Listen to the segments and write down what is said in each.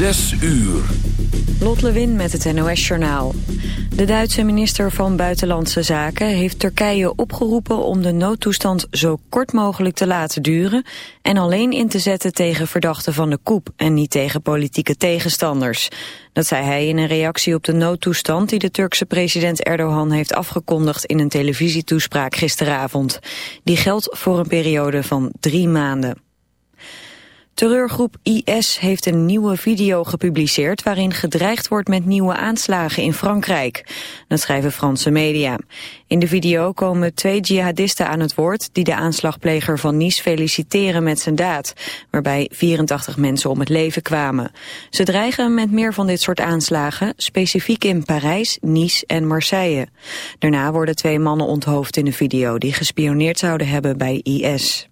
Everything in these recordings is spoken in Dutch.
Zes uur. Lot Lewin met het NOS-journaal. De Duitse minister van Buitenlandse Zaken heeft Turkije opgeroepen om de noodtoestand zo kort mogelijk te laten duren en alleen in te zetten tegen verdachten van de coup en niet tegen politieke tegenstanders. Dat zei hij in een reactie op de noodtoestand die de Turkse president Erdogan heeft afgekondigd in een televisietoespraak gisteravond. Die geldt voor een periode van drie maanden. Terreurgroep IS heeft een nieuwe video gepubliceerd waarin gedreigd wordt met nieuwe aanslagen in Frankrijk. Dat schrijven Franse media. In de video komen twee jihadisten aan het woord die de aanslagpleger van Nice feliciteren met zijn daad, waarbij 84 mensen om het leven kwamen. Ze dreigen met meer van dit soort aanslagen, specifiek in Parijs, Nice en Marseille. Daarna worden twee mannen onthoofd in de video die gespioneerd zouden hebben bij IS.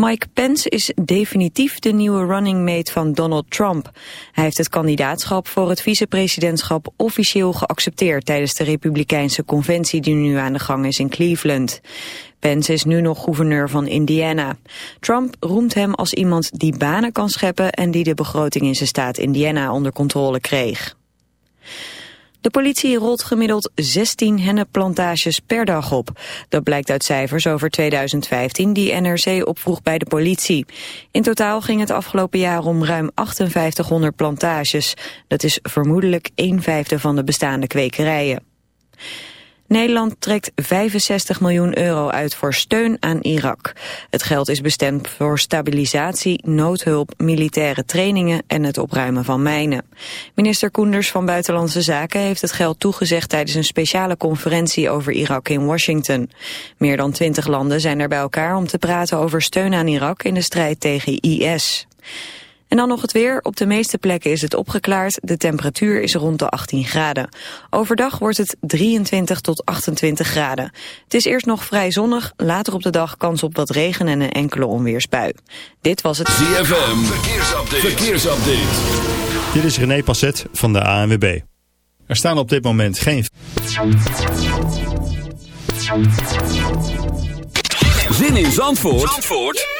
Mike Pence is definitief de nieuwe running mate van Donald Trump. Hij heeft het kandidaatschap voor het vicepresidentschap officieel geaccepteerd tijdens de Republikeinse conventie die nu aan de gang is in Cleveland. Pence is nu nog gouverneur van Indiana. Trump roemt hem als iemand die banen kan scheppen en die de begroting in zijn staat Indiana onder controle kreeg. De politie rolt gemiddeld 16 hennepplantages per dag op. Dat blijkt uit cijfers over 2015 die NRC opvroeg bij de politie. In totaal ging het afgelopen jaar om ruim 5800 plantages. Dat is vermoedelijk een vijfde van de bestaande kwekerijen. Nederland trekt 65 miljoen euro uit voor steun aan Irak. Het geld is bestemd voor stabilisatie, noodhulp, militaire trainingen en het opruimen van mijnen. Minister Koenders van Buitenlandse Zaken heeft het geld toegezegd tijdens een speciale conferentie over Irak in Washington. Meer dan 20 landen zijn er bij elkaar om te praten over steun aan Irak in de strijd tegen IS. En dan nog het weer. Op de meeste plekken is het opgeklaard. De temperatuur is rond de 18 graden. Overdag wordt het 23 tot 28 graden. Het is eerst nog vrij zonnig. Later op de dag kans op wat regen en een enkele onweersbui. Dit was het ZFM. Verkeersupdate. Verkeersupdate. Dit is René Passet van de ANWB. Er staan op dit moment geen... Zin in Zandvoort, Zandvoort?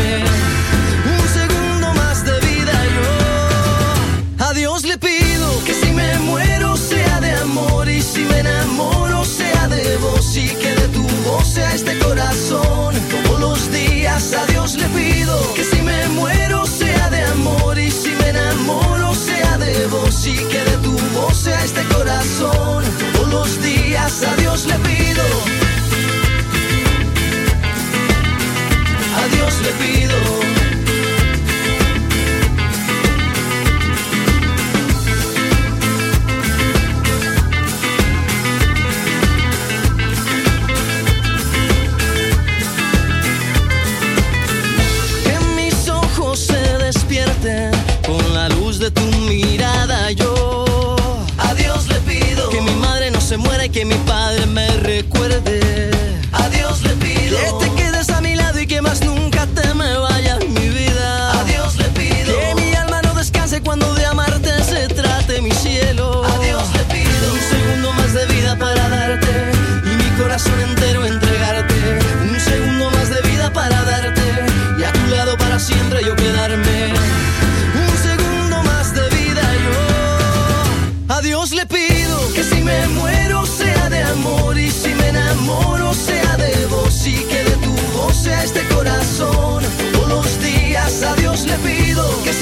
Días a Dios le pido. A Dios le pido.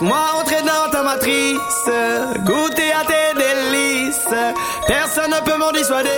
Moi entrer dans ta matrice, goûter à tes délices. Personne ne peut m'en dissuader.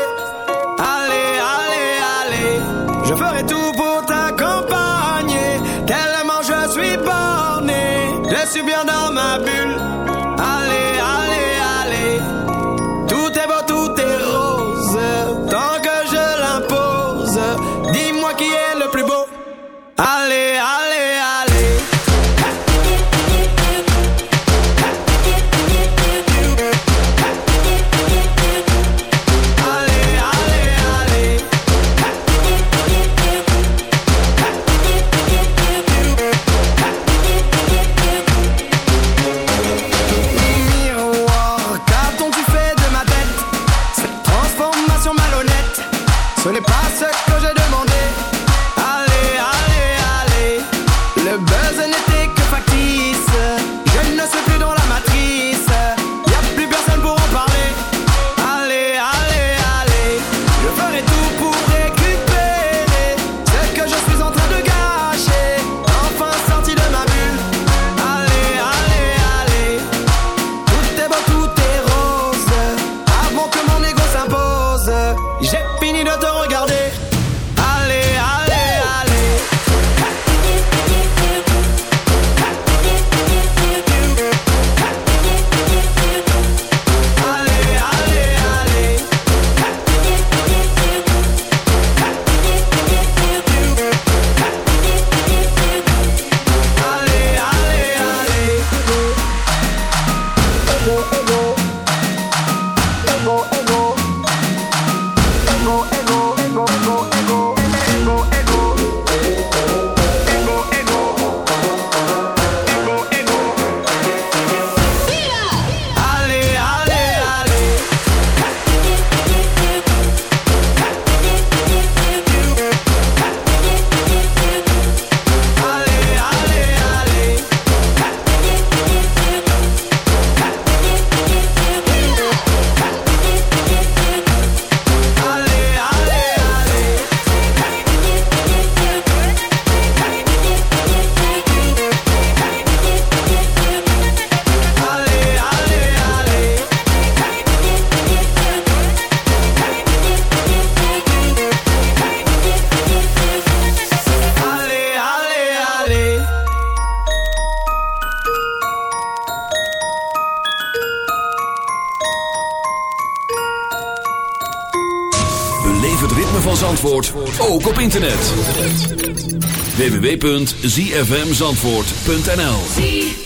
www.zfmzandvoort.nl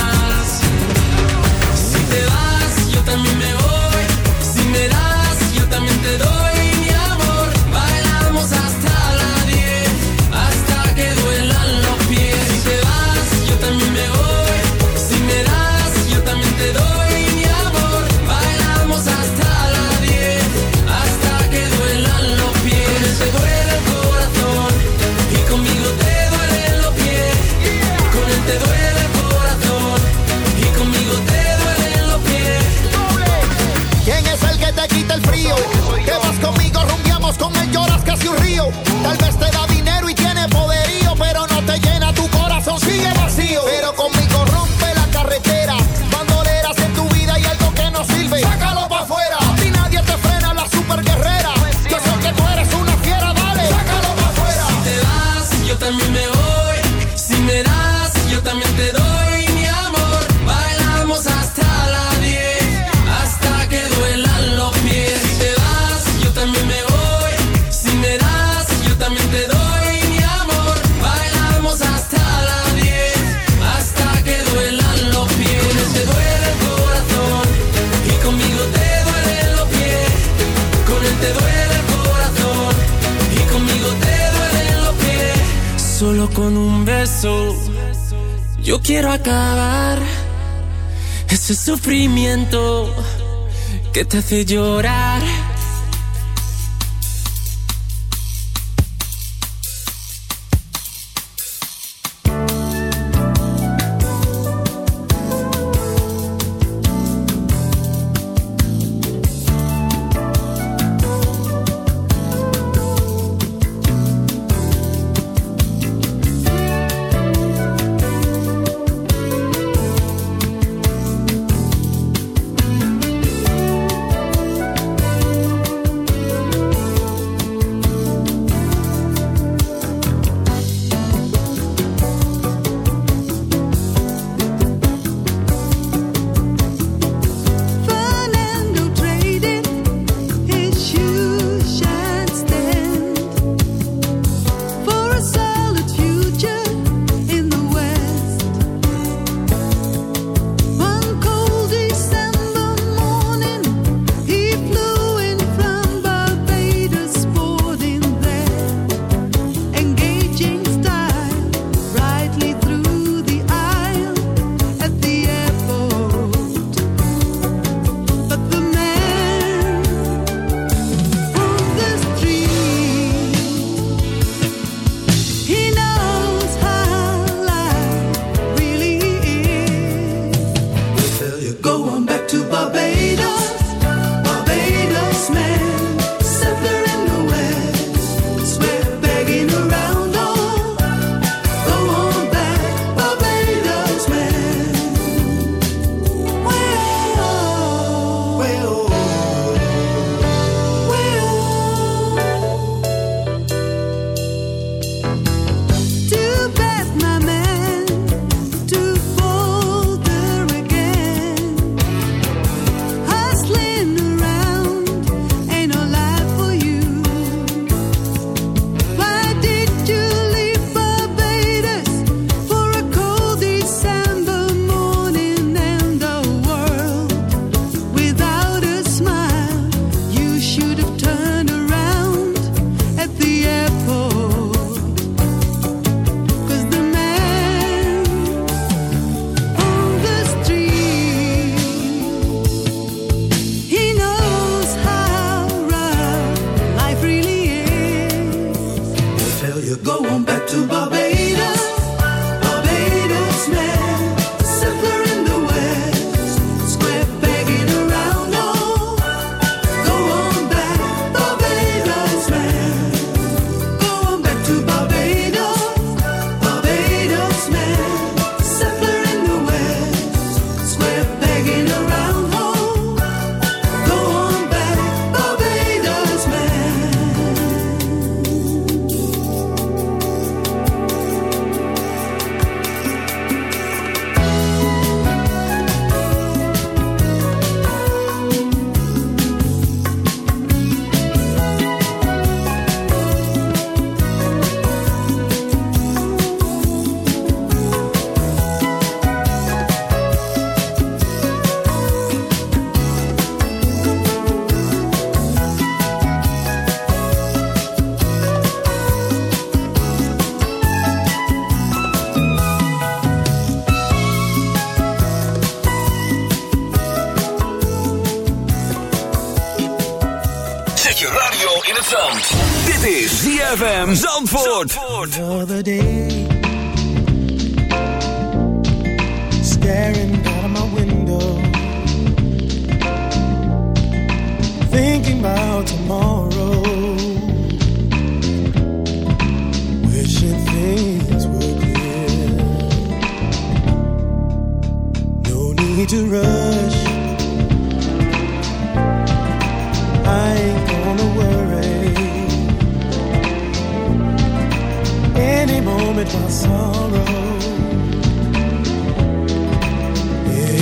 que te hace llorar. Go on back to Barbados, ZFM Zandvoort.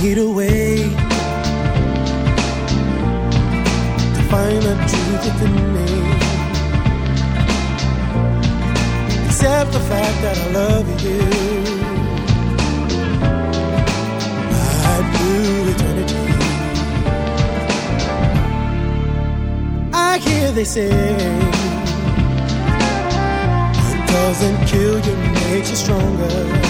I need a way to find the truth within me. Accept the fact that I love you. Right through eternity. I hear they say what doesn't kill you makes you stronger.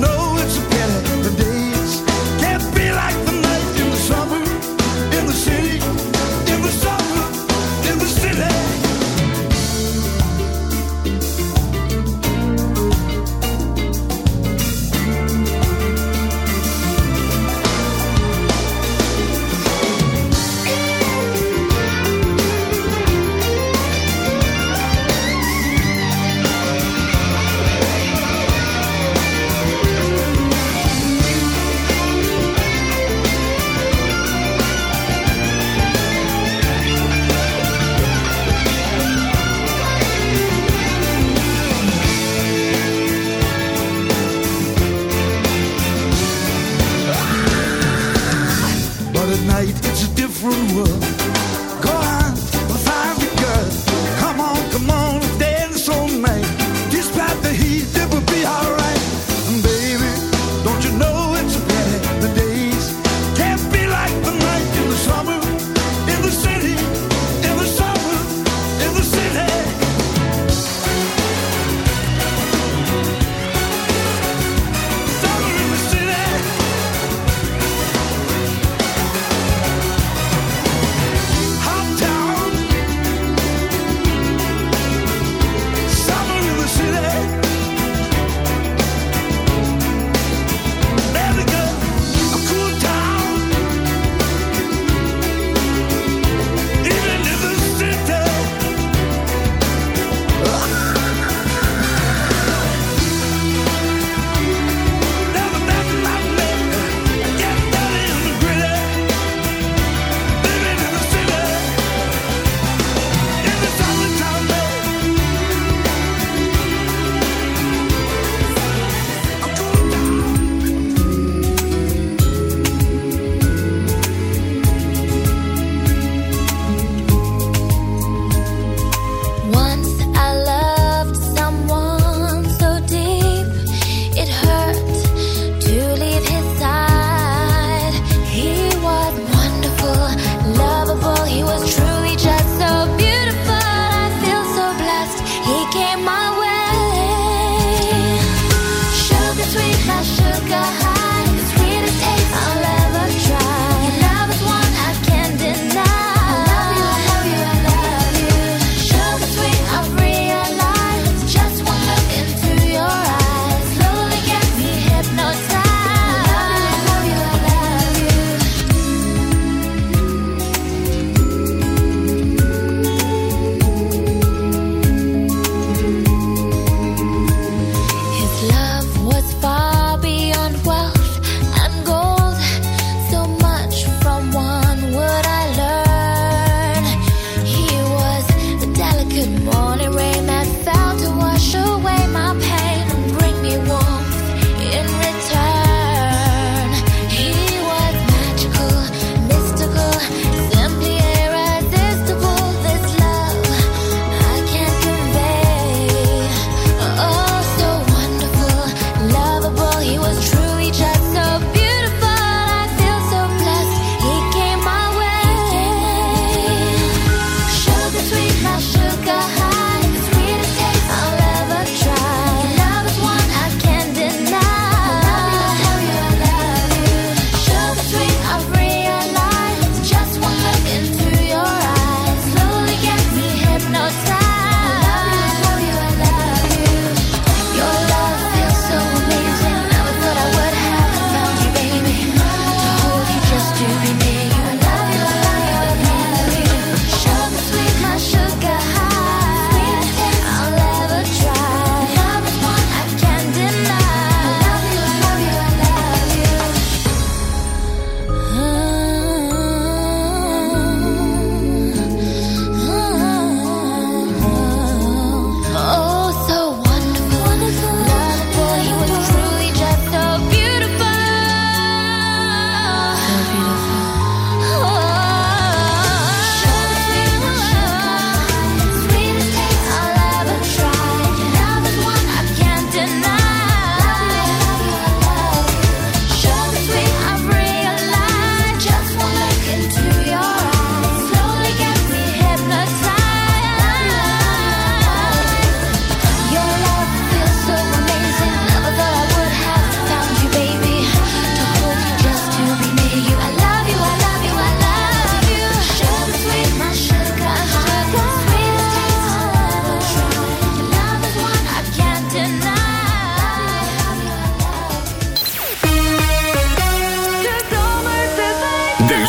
Know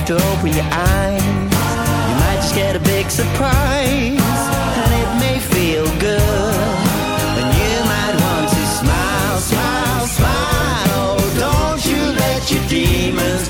have to open your eyes. You might just get a big surprise, and it may feel good. And you might want to smile, smile, smile. Oh, don't you let your demons